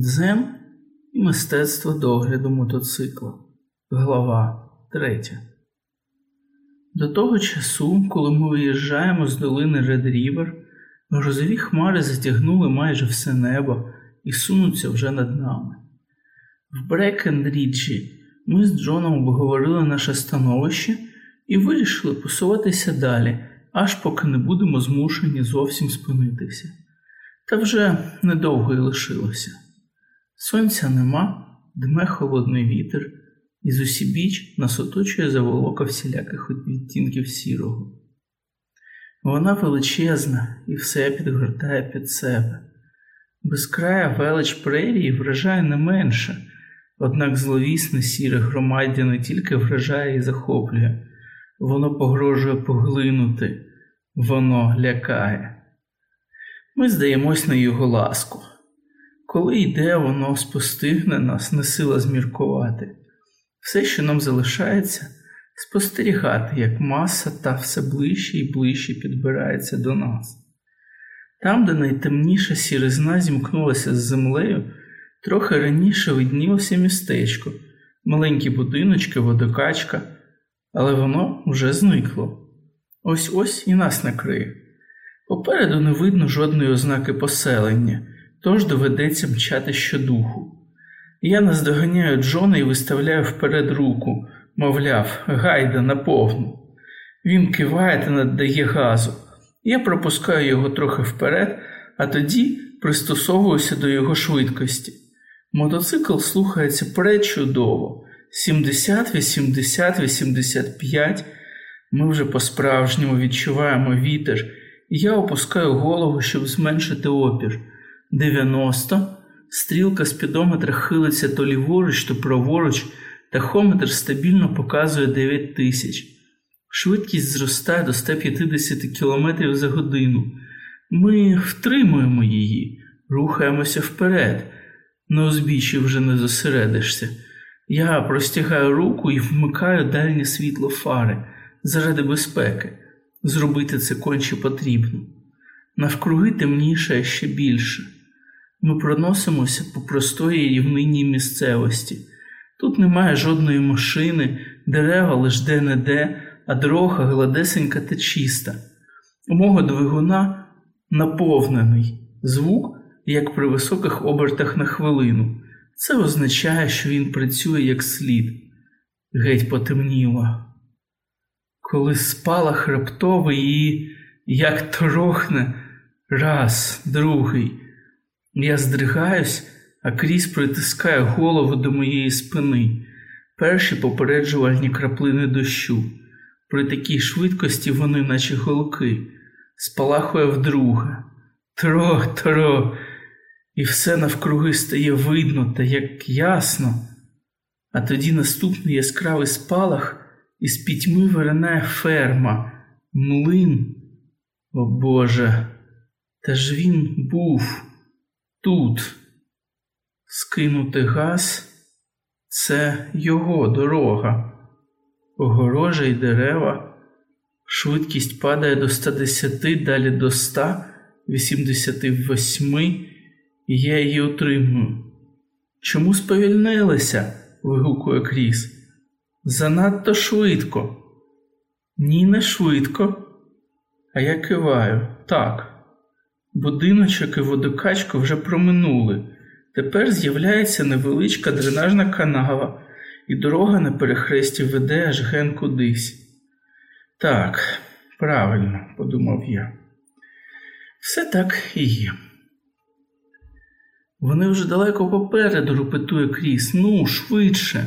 Дзем і мистецтво догляду мотоцикла. Глава 3. До того часу, коли ми виїжджаємо з долини Ред Рівер, грозові хмари затягнули майже все небо і сунуться вже над нами. В Брекенріджі ми з Джоном обговорили наше становище і вирішили посуватися далі, аж поки не будемо змушені зовсім спинитися. Та вже недовго й лишилося. Сонця нема, дме холодний вітер, і з усібіч нас оточує заволока всіляких відтінків сірого. Вона величезна і все підгортає під себе. Безкрая велич прерії вражає не менше, однак зловісне сіре громаддя не тільки вражає і захоплює, воно погрожує поглинути, воно лякає. Ми здаємось на його ласку. Коли йде, воно спостигне нас, не сила зміркувати. Все, що нам залишається, спостерігати, як маса та все ближче і ближче підбирається до нас. Там, де найтемніша сіризна зімкнулася з землею, трохи раніше виднілося містечко, маленькі будиночки, водокачка, але воно вже зникло. Ось ось і нас накриє. Попереду не видно жодної ознаки поселення тож доведеться мчати щодуху. Я наздоганяю Джона і виставляю вперед руку, мовляв, гайда наповну. Він киває та наддає газу. Я пропускаю його трохи вперед, а тоді пристосовуюся до його швидкості. Мотоцикл слухається пречудово. 70, 80, 85. Ми вже по-справжньому відчуваємо вітер, і я опускаю голову, щоб зменшити опір. 90, стрілка спідометра хилиться то ліворуч, то праворуч, тахометр стабільно показує 9 тисяч. Швидкість зростає до 150 км за годину. Ми втримуємо її, рухаємося вперед. На узбіччі вже не зосередишся. Я простягаю руку і вмикаю дальнє світло фари заради безпеки. Зробити це конче потрібно. Навкруги темніше ще більше. Ми проносимося по простої рівнинній місцевості. Тут немає жодної машини, дерева лиш де-не-де, а дорога гладесенька та чиста. У мого двигуна наповнений звук, як при високих обертах на хвилину. Це означає, що він працює як слід. Геть потемніло. Коли спалах раптовий і як трохне, раз, другий. Я здригаюсь, а крізь притискає голову до моєї спини, перші попереджувальні краплини дощу. При такій швидкості вони, наче голки, спалахує вдруге. Тро, тро, і все навкруги стає видно та як ясно. А тоді наступний яскравий спалах із пітьми виринає ферма, млин. О Боже, та ж він був. Тут скинути газ це його дорога, огорожа й дерева, швидкість падає до 110, далі до 188, і я її отримую. Чому сповільнилися? вигукує Кріс. Занадто швидко. Ні, не швидко. А я киваю. Так. Будиночок і водокачку вже проминули. Тепер з'являється невеличка дренажна канава, і дорога на перехресті веде аж ген кудись. Так, правильно, подумав я. Все так і є. Вони вже далеко попереду, репетує Кріс. Ну, швидше.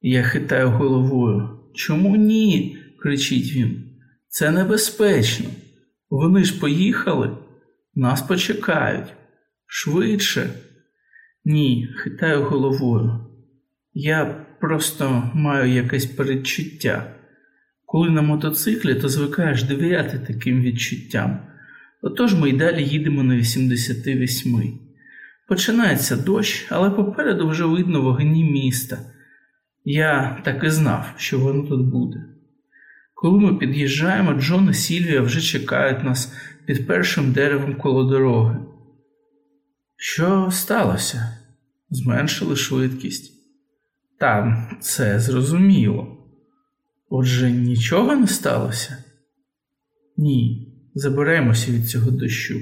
Я хитаю головою. Чому ні? кричить він. Це небезпечно. Вони ж поїхали. Нас почекають. Швидше. Ні, хитаю головою. Я просто маю якесь передчуття. Коли на мотоциклі, то звикаєш довіряти таким відчуттям. Отож ми й далі їдемо на 88. Починається дощ, але попереду вже видно вогні міста. Я так і знав, що воно тут буде. Коли ми під'їжджаємо, Джон і Сільвія вже чекають нас під першим деревом коло дороги. Що сталося? Зменшили швидкість. Та це зрозуміло. Отже, нічого не сталося? Ні, заберемося від цього дощу.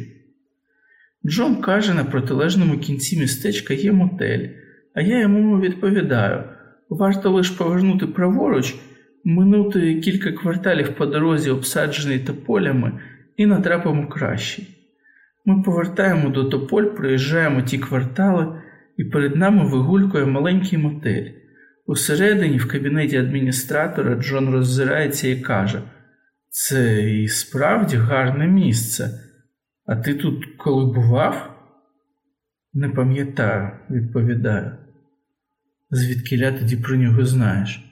Джон каже, на протилежному кінці містечка є мотель, а я йому відповідаю варто лише повернути праворуч, минути кілька кварталів по дорозі, обсаджений тополями, і натрапимо кращий. Ми повертаємо до тополь, проїжджаємо ті квартали, і перед нами вигулькує маленький мотель. Усередині, в кабінеті адміністратора, Джон роззирається і каже: Це і справді гарне місце. А ти тут коли бував? Не пам'ятаю, відповідаю. Звідкиля тоді про нього знаєш?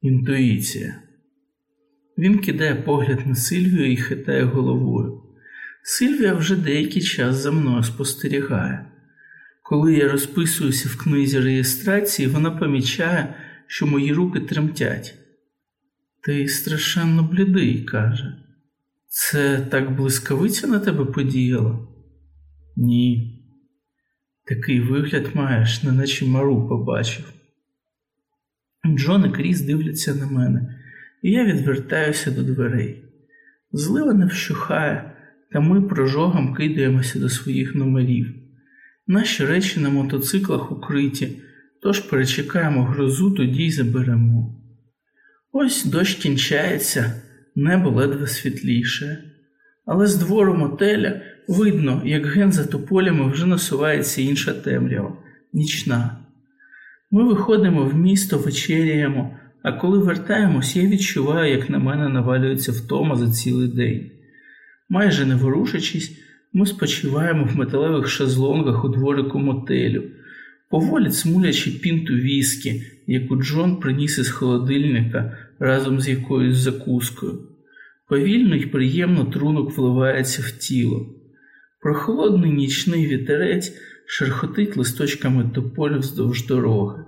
Інтуїція. Він кидає погляд на Сильвію і хитає головою. Сильвія вже деякий час за мною спостерігає. Коли я розписуюся в книзі реєстрації, вона помічає, що мої руки тремтять. Ти страшенно блідий, каже. Це так блискавиця на тебе подіяла? Ні. Такий вигляд маєш, неначе мару побачив. Джон і Кріс дивляться на мене, і я відвертаюся до дверей. Злива не вщухає, та ми прожогом кидаємося до своїх номерів. Наші речі на мотоциклах укриті, тож перечекаємо грозу, тоді й заберемо. Ось дощ кінчається, небо ледве світліше, але з двору мотеля видно, як ген за тополями вже насувається інша темрява, нічна. Ми виходимо в місто, вечеряємо, а коли вертаємось, я відчуваю, як на мене навалюється втома за цілий день. Майже не ворушачись, ми спочиваємо в металевих шезлонгах у дворику мотелю, поволі цмулячи пінту віскі, яку Джон приніс із холодильника разом з якоюсь закускою. Повільно й приємно трунок вливається в тіло. Прохолодний нічний вітерець шерхотить листочками тополів вздовж дороги.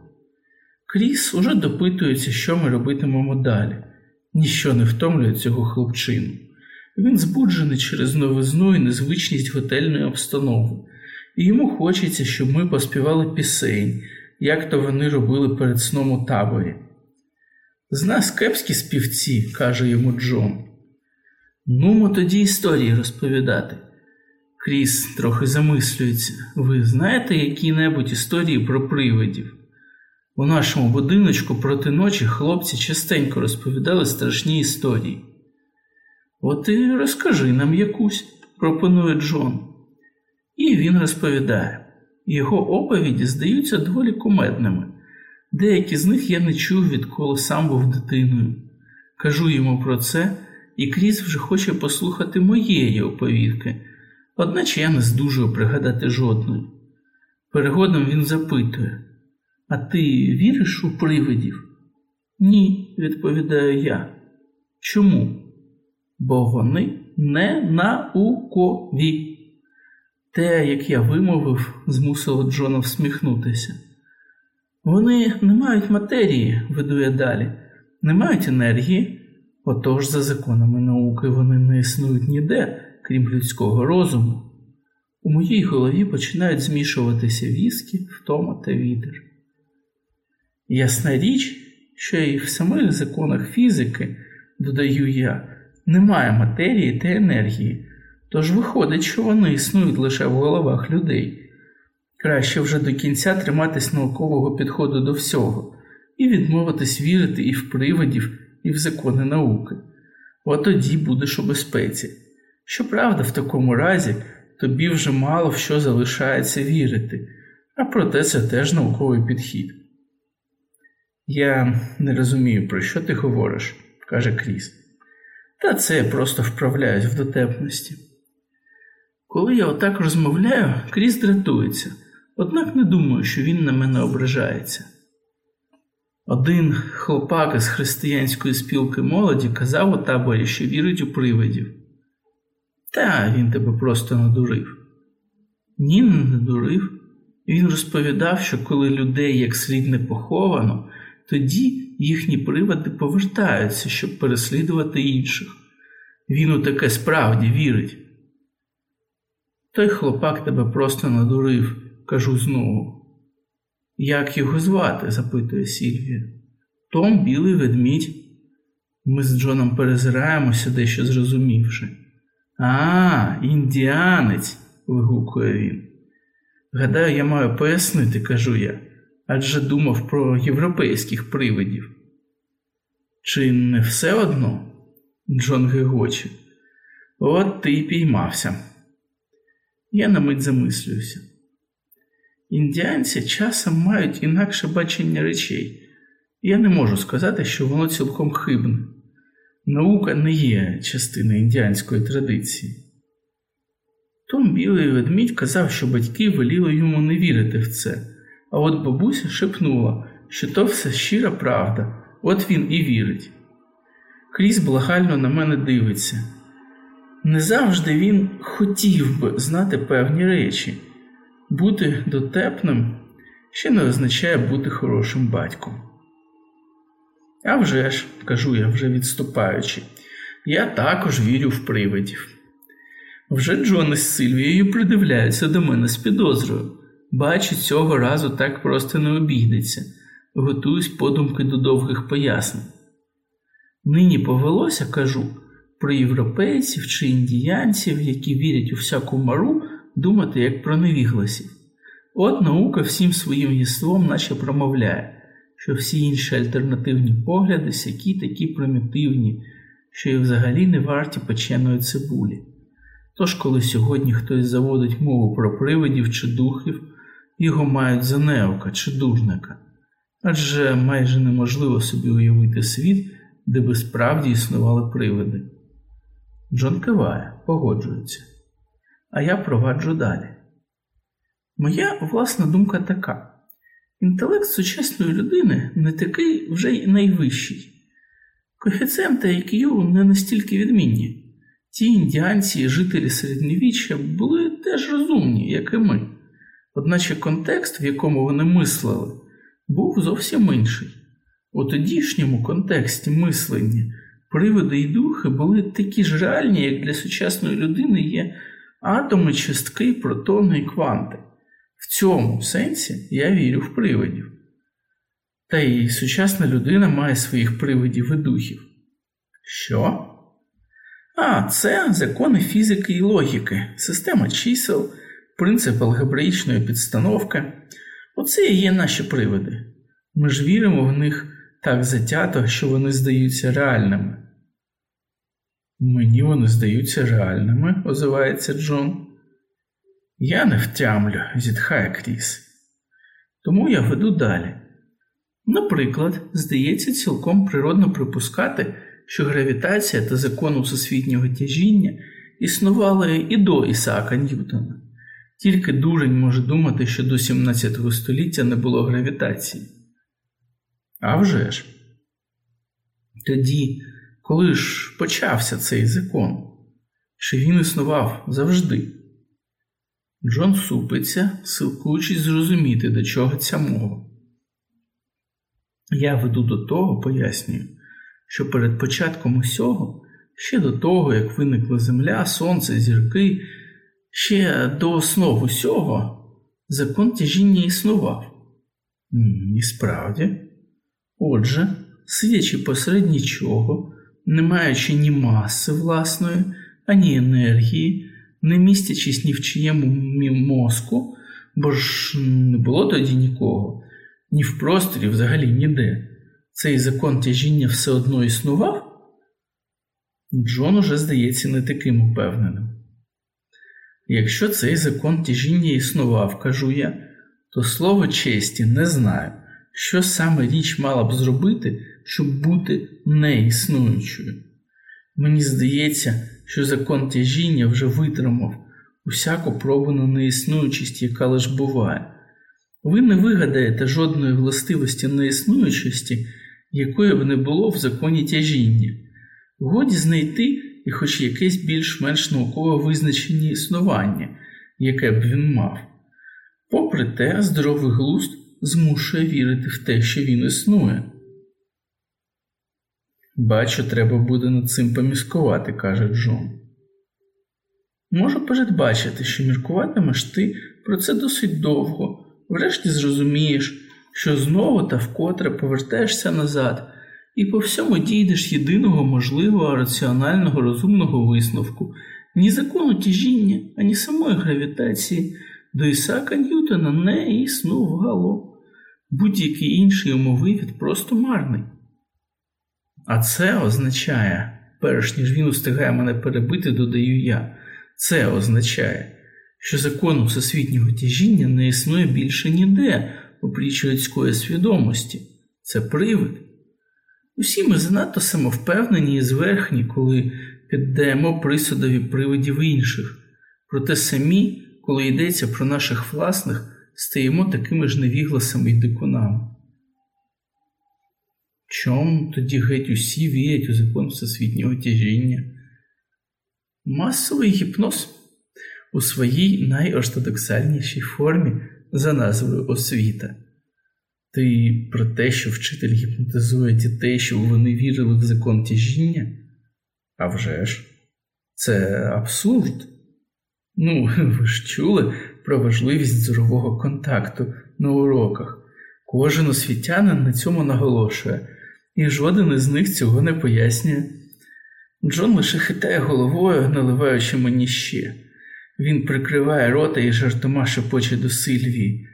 Кріс уже допитується, що ми робитимемо далі. Ніщо не втомлює цього хлопчину. Він збуджений через новизну і незвичність готельної обстанови, і йому хочеться, щоб ми поспівали пісень, як то вони робили перед сном у таборі. З нас кепські співці, каже йому Джон. Нумо тоді історії розповідати. Кріс трохи замислюється. Ви знаєте які-небудь історії про привидів? У нашому будиночку проти ночі хлопці частенько розповідали страшні історії. От і розкажи нам якусь, пропонує Джон. І він розповідає. Його оповіді здаються доволі кумедними. Деякі з них я не чув, відколи сам був дитиною. Кажу йому про це, і Кріс вже хоче послухати моєї оповідки, одначе я не здужую пригадати жодної. Перегодом він запитує: А ти віриш у привидів? Ні, відповідаю я. Чому? Бо вони не наукові. Те, як я вимовив, змусило Джона всміхнутися. Вони не мають матерії, веду я далі, не мають енергії, отож, за законами науки, вони не існують ніде, крім людського розуму. У моїй голові починають змішуватися віскі, втома та вітер. Ясна річ, що і в самих законах фізики, додаю я, немає матерії та енергії, тож виходить, що вони існують лише в головах людей. Краще вже до кінця триматись наукового підходу до всього і відмовитись вірити і в привидів, і в закони науки. От тоді будеш у безпеці. Щоправда, в такому разі тобі вже мало в що залишається вірити, а проте це теж науковий підхід. Я не розумію, про що ти говориш, каже Кріс. Та це я просто вправляюсь в дотепності. Коли я отак розмовляю, Кріс дратується однак не думаю, що він на мене ображається. Один хлопак із християнської спілки молоді казав у таборі, що вірить у привидів. Та він тебе просто надурив. Ні, не надурив. Він розповідав, що коли людей як слід не поховано, тоді їхні приводи повертаються, щоб переслідувати інших. Він у таке справді вірить. Той хлопак тебе просто надурив, кажу знову. Як його звати? запитує Сільвія. Том білий ведмідь. Ми з Джоном перезираємося, дещо зрозумівши. А, індіанець, вигукує він. Гадаю, я маю пояснити, кажу я, адже думав про європейських привидів. Чи не все одно? Джон гегоче. От ти й піймався. Я на мить замислююся. Індіанці часом мають інакше бачення речей. Я не можу сказати, що воно цілком хибне. Наука не є частиною індіанської традиції. Том білий ведмідь казав, що батьки веліли йому не вірити в це, а от бабуся шепнула, що то все щира правда, от він і вірить. Кріс благально на мене дивиться. Не завжди він хотів би знати певні речі. Бути дотепним ще не означає бути хорошим батьком. А вже ж, кажу я, вже відступаючи, я також вірю в привидів. Вже Джон із Сильвією придивляються до мене з підозрою. Бачу, цього разу так просто не обійдеться, готуюсь подумки до довгих пояснень. Нині повелося, кажу, про європейців чи індіянців, які вірять у всяку мару, думати як про невігласів. От наука всім своїм єством наче промовляє, що всі інші альтернативні погляди сякі такі примітивні, що й взагалі не варті печеної цибулі. Тож, коли сьогодні хтось заводить мову про привидів чи духів, його мають за неока чи дужника, адже майже неможливо собі уявити світ, де би справді існували привиди. Джон киває, погоджується, а я проваджу далі. Моя власна думка така: інтелект сучасної людини не такий вже й найвищий. Коефіцієнти IQ не настільки відмінні. Ті індіанці жителі середньовіччя були теж розумні, як і ми, одначе контекст, в якому вони мислили, був зовсім інший. У тодішньому контексті мислення привиди і духи були такі ж реальні, як для сучасної людини є атоми, частки, протони і кванти. В цьому сенсі я вірю в привидів. Та й сучасна людина має своїх привидів і духів. Що? А, це закони фізики і логіки, система чисел, принцип алгебраїчної підстановки. Оце і є наші привиди. Ми ж віримо в них так затято, що вони здаються реальними. Мені вони здаються реальними, озивається Джон. Я не втямлю, зітхає Кріс. Тому я веду далі. Наприклад, здається цілком природно припускати, що гравітація та закон всесвітнього тяжіння існували і до Ісаака Ньютона. Тільки дурень може думати, що до 17 століття не було гравітації. А вже ж. Тоді, коли ж почався цей закон, що він існував завжди. Джон супиться, силкуючись зрозуміти, до чого ця мова. Я веду до того, пояснюю, що перед початком усього, ще до того, як виникла Земля, Сонце, зірки, ще до основ усього, закон тяжіння існував. І справді, отже, сидячи посеред нічого, не маючи ні маси власної, ані енергії, не містячись ні в чиєму мозку, бо ж не було тоді нікого, ні в просторі взагалі ніде. Цей закон тяжіння все одно існував? Джон уже здається не таким упевненим. Якщо цей закон тяжіння існував, кажу я, то слово честі не знаю, що саме річ мала б зробити, щоб бути неіснуючою. Мені здається, що закон тяжіння вже витримав усяку пробану неіснуючість, яка лиш буває. Ви не вигадаєте жодної властивості неіснуючості, якої б не було в законі тяжіння. Годі знайти і хоч якесь більш-менш наукове визначення існування, яке б він мав. Попри те, здоровий глузд змушує вірити в те, що він існує. Бачу, треба буде над цим поміскувати, каже Джон. Можу передбачити, що міркуватимеш ти про це досить довго, врешті зрозумієш, що знову та вкотре повертаєшся назад і по всьому дійдеш єдиного можливого раціонального розумного висновку, ні закону тяжіння, ані самої гравітації до Ісака Ньютона не існувало. Будь-який інший умовивід просто марний. А це означає, перш ніж він устигає мене перебити, додаю я, це означає, що закону всесвітнього тяжіння не існує більше ніде, опріч людської свідомості. Це привид. Усі ми занадто самовпевнені і зверхні, коли піддаємо присудові привидів інших, проте самі, коли йдеться про наших власних, стаємо такими ж невігласами й дикунами. Чому тоді геть усі вірять у закон всесвітнього тяжіння? Масовий гіпноз у своїй найортодоксальнішій формі за назвою освіта. Ти про те, що вчитель гіпнотизує дітей, щоб вони вірили в закон тяжіння? А вже ж, це абсурд. Ну, ви ж чули про важливість зорового контакту на уроках. Кожен освітянин на цьому наголошує, і жоден із них цього не пояснює. Джон лише хитає головою, наливаючи мені ще. Він прикриває рота і жартома шепоче до Сильвії.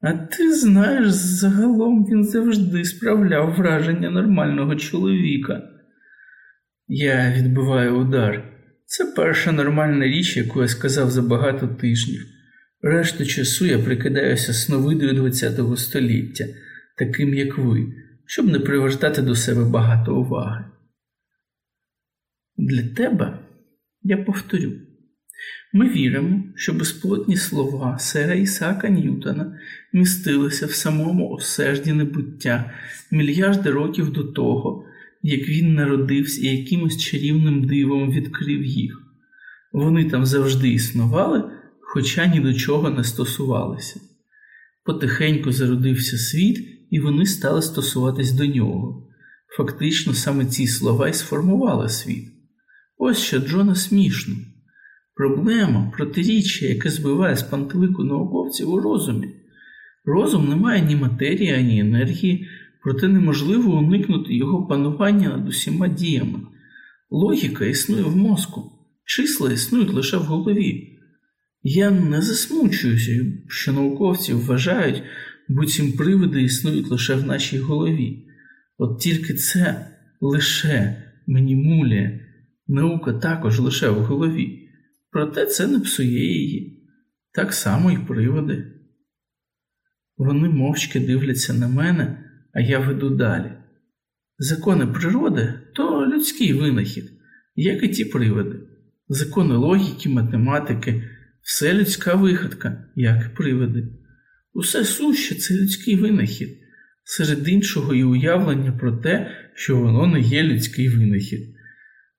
А ти знаєш, загалом він завжди справляв враження нормального чоловіка. Я відбиваю удар. Це перша нормальна річ, яку я сказав за багато тижнів. Решту часу я прикидаюся сновидою ХХ століття, таким як ви, щоб не привертати до себе багато уваги. Для тебе я повторю. Ми віримо, що безплотні слова сера Ісака Ньютона містилися в самому осежді небуття мільярди років до того, як він народився і якимось чарівним дивом відкрив їх. Вони там завжди існували, хоча ні до чого не стосувалися. Потихеньку зародився світ, і вони стали стосуватись до нього. Фактично, саме ці слова й сформували світ. Ось що Джона смішно. Проблема протиріччя, яке збиває з пантелику науковців у розумі. Розум не має ні матерії, ані енергії, проте неможливо уникнути його панування над усіма діями. Логіка існує в мозку, числа існують лише в голові. Я не засмучуюся, що науковці вважають, буцім привиди існують лише в нашій голові. От тільки це лише мені муляє, наука також лише в голові. Проте це не псує її, так само й приводи. Вони мовчки дивляться на мене, а я веду далі. Закони природи то людський винахід, як і ті приводи. Закони логіки, математики, все людська вигадка, як і приводи. Усе суще це людський винахід, серед іншого і уявлення про те, що воно не є людський винахід.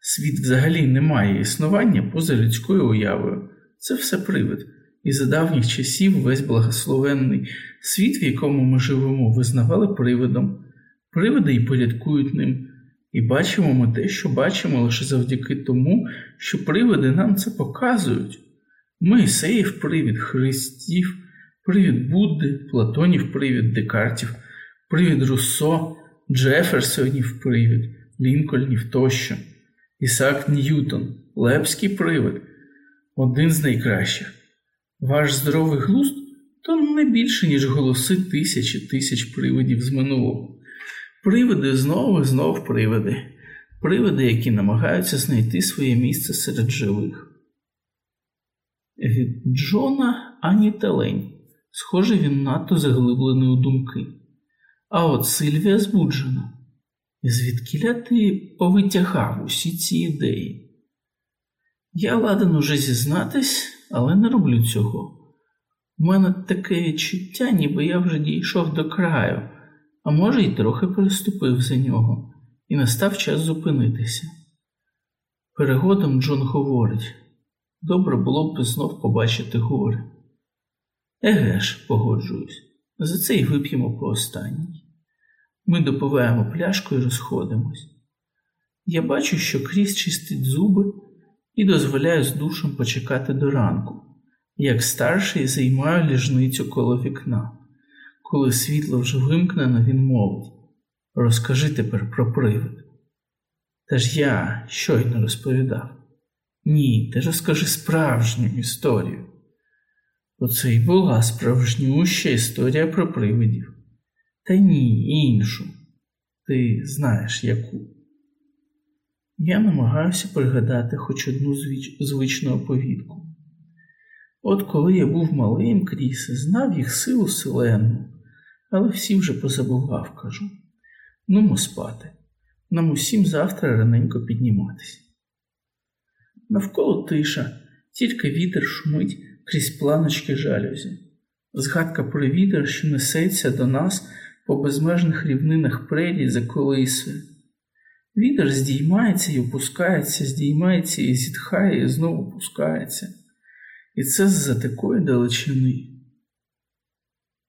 Світ взагалі не має існування поза людською уявою, це все привид, і за давніх часів весь благословенний світ, в якому ми живемо, визнавали привидом, привиди й порядкують ним, і бачимо ми те, що бачимо лише завдяки тому, що привиди нам це показують. Моїсеїв привід Христів, привід Будди, Платонів привід Декартів, привід Руссо, Джеферсонів привід, Лінкольнів тощо. Ісаак Ньютон, Лепський привид, один з найкращих. Ваш здоровий глузд то не більше, ніж голоси тисячі тисяч привидів з минулого. Привиди знову і знов привиди, привиди, які намагаються знайти своє місце серед живих. Від Джона ані телень. Схоже, він надто заглиблений у думки. А от Сильвія збуджена. Звідкіля ти повитягав усі ці ідеї? Я ладен уже зізнатись, але не роблю цього. У мене таке відчуття, ніби я вже дійшов до краю, а може, й трохи переступив за нього, і настав час зупинитися. Перегодом Джон говорить добре було б знов побачити гори. Еге ж, погоджуюсь, за це й вип'ємо по останній. Ми допиваємо пляшку і розходимось. Я бачу, що крізь чистить зуби і дозволяю з душем почекати до ранку, як старший займаю ліжницю коло вікна. Коли світло вже вимкнено, він мовить Розкажи тепер про привид. Та ж я щойно розповідав. Ні, ти розкажи справжню історію. Оце й була справжнюща історія про привидів. Та ні, іншу. Ти знаєш яку. Я намагаюся пригадати хоч одну звич... звичну оповідку. От коли я був малим крісе, знав їх силу селенну, але всі вже позабував, кажу. Нумо спати, нам усім завтра раненько підніматися. Навколо тиша, тільки вітер шумить крізь планочки жалюзі. Згадка про вітер, що несеться до нас по безмежних рівнинах прерій за колисою. Вітер здіймається і опускається, здіймається і зітхає, і знову опускається. І це з-за такої далечини.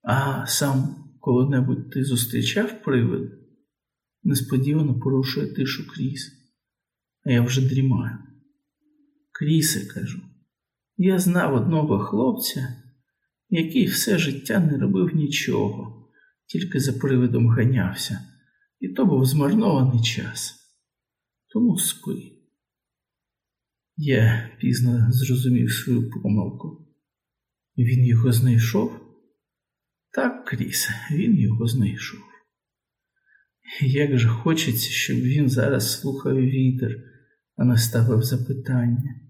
А сам коли-небудь ти зустрічав привид? Несподівано порушує тишу кріс, а я вже дрімаю. Крісе, кажу, я знав одного хлопця, який все життя не робив нічого, тільки за привидом ганявся, і то був змарнований час. Тому спи. Я пізно зрозумів свою помилку. Він його знайшов? Так, Крісе, він його знайшов. Як же хочеться, щоб він зараз слухав вітер, а не ставив запитання.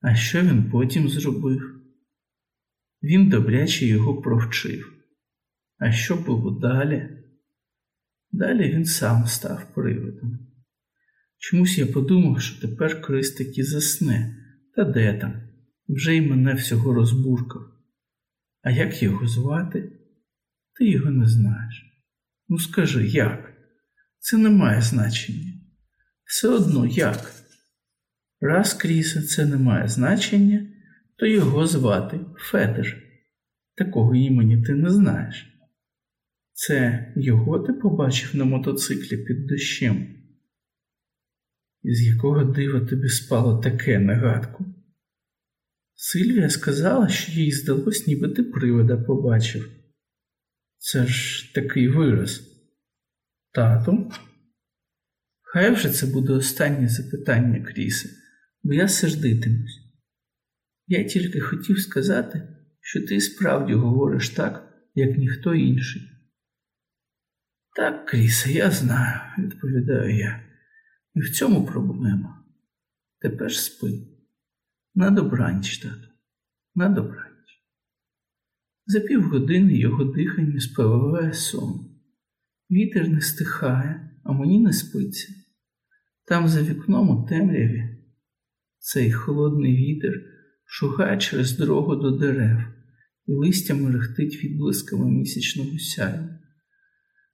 А що він потім зробив? Він добряче його провчив. А що було далі? Далі він сам став привидом. Чомусь я подумав, що тепер Крис таки засне, та де там? Вже й мене всього розбуркав. А як його звати? Ти його не знаєш. Ну скажи, як? Це не має значення. Все одно як? Раз Кріса це не має значення, то його звати Федер. Такого імені ти не знаєш. Це його ти побачив на мотоциклі під дощем? Із якого дива тобі спало таке нагадку? Сильвія сказала, що їй здалось, ніби ти привида побачив. Це ж такий вираз. Тату? Хай вже це буде останнє запитання, Крісе, бо я сердитимусь. Я тільки хотів сказати, що ти справді говориш так, як ніхто інший. Так, Крісе, я знаю, відповідаю я, і в цьому проблема. Тепер спи. На добраніч, тату, на добраніч. За півгодини його дихання спливає сон. Вітер не стихає, а мені не спиться. Там за вікном у темряві цей холодний вітер шугає через дорогу до дерев і листя мерехтить відблисками місячного сяю.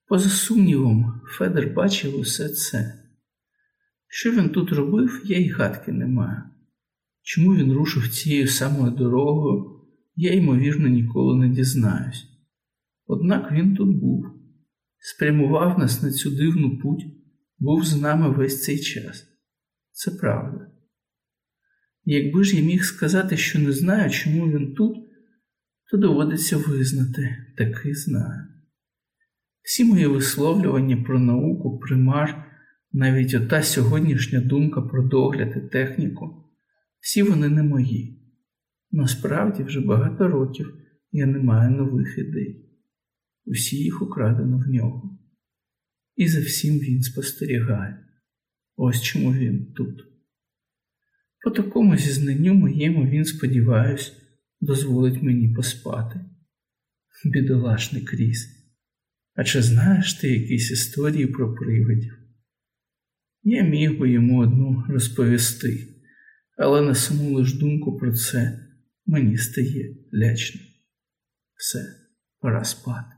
Поза сумнівом, Федер бачив усе це. Що він тут робив, я й гадки не маю. Чому він рушив цією самою дорогою? я, ймовірно, ніколи не дізнаюсь. Однак він тут був, спрямував нас на цю дивну путь, був з нами весь цей час. Це правда. Якби ж я міг сказати, що не знаю, чому він тут, то доводиться визнати таки знаю. Всі мої висловлювання про науку, примар, навіть ота сьогоднішня думка про догляд і техніку, всі вони не мої. Насправді вже багато років я не маю нових ідей. Усі їх украдено в нього. І за всім він спостерігає. Ось чому він тут. По такому зізнанню моєму він, сподіваюсь, дозволить мені поспати. Бідолашний кріс. А чи знаєш ти якісь історії про привидів? Я міг би йому одну розповісти, але на саму лиш думку про це мені стає лячно. Все, пора спати.